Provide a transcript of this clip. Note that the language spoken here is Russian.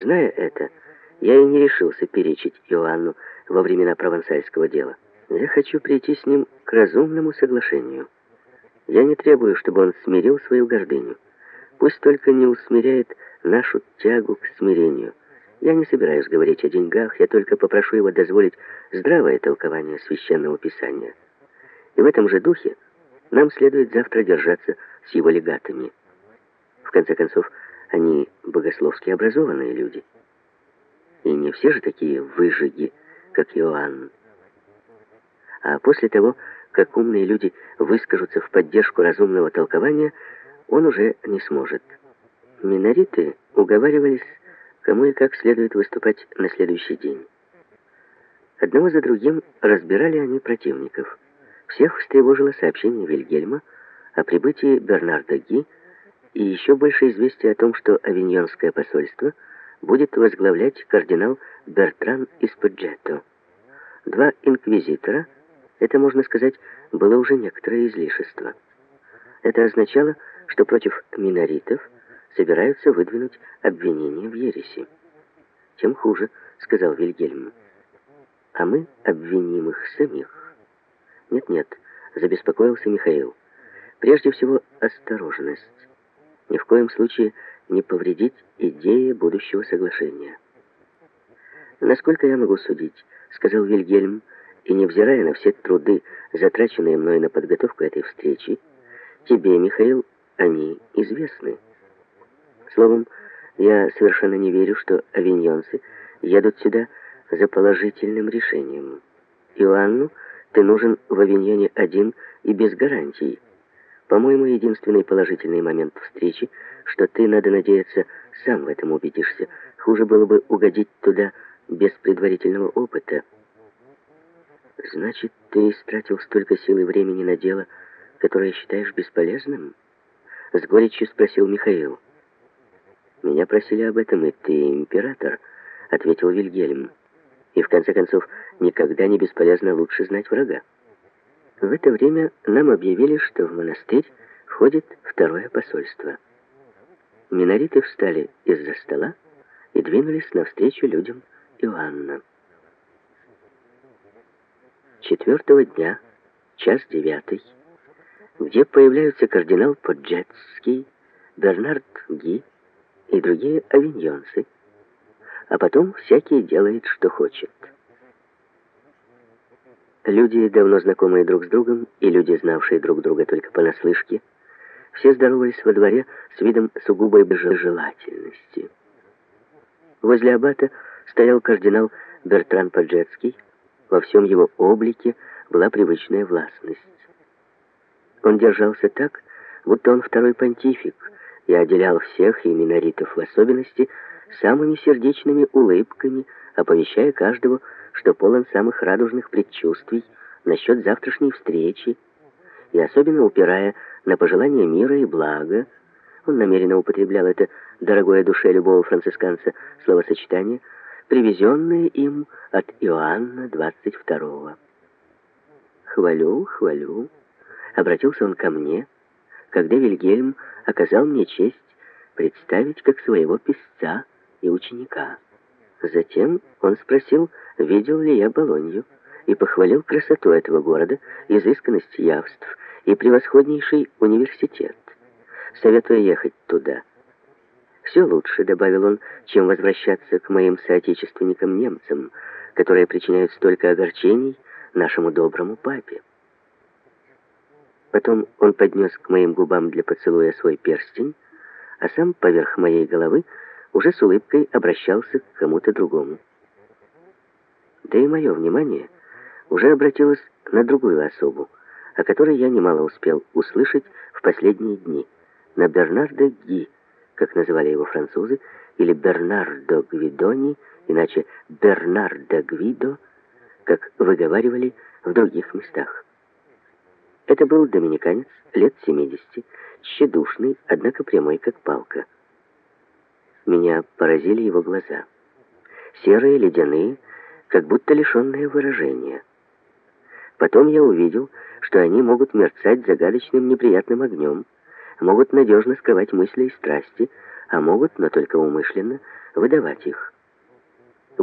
Зная это, я и не решился перечить Иоанну во времена провансальского дела. Я хочу прийти с ним к разумному соглашению. Я не требую, чтобы он смирил свою гордыню. Пусть только не усмиряет нашу тягу к смирению. Я не собираюсь говорить о деньгах, я только попрошу его дозволить здравое толкование священного писания. И в этом же духе нам следует завтра держаться с его легатами. В конце концов, они богословски образованные люди. И не все же такие выжиги, как Иоанн. А после того, как умные люди выскажутся в поддержку разумного толкования, он уже не сможет. Минориты уговаривались, кому и как следует выступать на следующий день. Одного за другим разбирали они противников. Всех встревожило сообщение Вильгельма о прибытии Бернарда Ги и еще больше известия о том, что авиньонское посольство будет возглавлять кардинал Бертран из Паджетто. Два инквизитора, это, можно сказать, было уже некоторое излишество. Это означало, что против миноритов собираются выдвинуть обвинение в ереси. «Тем хуже», — сказал Вильгельм. «А мы обвиним их самих». «Нет-нет», — забеспокоился Михаил. «Прежде всего, осторожность. Ни в коем случае не повредить идее будущего соглашения». «Насколько я могу судить», — сказал Вильгельм, «и невзирая на все труды, затраченные мной на подготовку этой встречи, тебе, Михаил, они известны. Словом, я совершенно не верю, что авиньонцы едут сюда за положительным решением. Иоанну ты нужен в Авиньоне один и без гарантий. По-моему, единственный положительный момент встречи, что ты, надо надеяться, сам в этом убедишься. Хуже было бы угодить туда без предварительного опыта. Значит, ты истратил столько сил и времени на дело, которое считаешь бесполезным? С горечью спросил Михаил. Меня просили об этом, и ты император, ответил Вильгельм. И в конце концов, никогда не бесполезно лучше знать врага. В это время нам объявили, что в монастырь входит второе посольство. Минориты встали из-за стола и двинулись навстречу людям Иоанна. Четвертого дня, час девятый, где появляются кардинал Поджетский, Бернард Ги и другие авиньонцы, а потом всякий делает, что хочет. Люди, давно знакомые друг с другом, и люди, знавшие друг друга только понаслышке, все здоровались во дворе с видом сугубой желательности. Возле аббата стоял кардинал Бертран Паджетский. Во всем его облике была привычная властность. Он держался так, будто он второй понтифик, и отделял всех, и миноритов в особенности, самыми сердечными улыбками, оповещая каждого, что полон самых радужных предчувствий насчет завтрашней встречи, и особенно упирая на пожелание мира и блага, он намеренно употреблял это дорогое душе любого францисканца словосочетание, привезенное им от Иоанна 22-го. «Хвалю, хвалю», — обратился он ко мне, когда Вильгельм оказал мне честь представить как своего писца и ученика. Затем он спросил, видел ли я Болонью, и похвалил красоту этого города, изысканность явств и превосходнейший университет, советуя ехать туда. «Все лучше», — добавил он, — «чем возвращаться к моим соотечественникам-немцам, которые причиняют столько огорчений нашему доброму папе». Потом он поднес к моим губам для поцелуя свой перстень, а сам поверх моей головы уже с улыбкой обращался к кому-то другому. Да и мое внимание уже обратилось на другую особу, о которой я немало успел услышать в последние дни, на Бернарда Ги, как называли его французы, или Бернардо Гвидони, иначе Бернардо Гвидо, как выговаривали в других местах. Это был доминиканец лет 70, тщедушный, однако прямой, как палка. Меня поразили его глаза. Серые, ледяные, как будто лишенные выражения. Потом я увидел, что они могут мерцать загадочным неприятным огнем, могут надежно скрывать мысли и страсти, а могут, но только умышленно, выдавать их.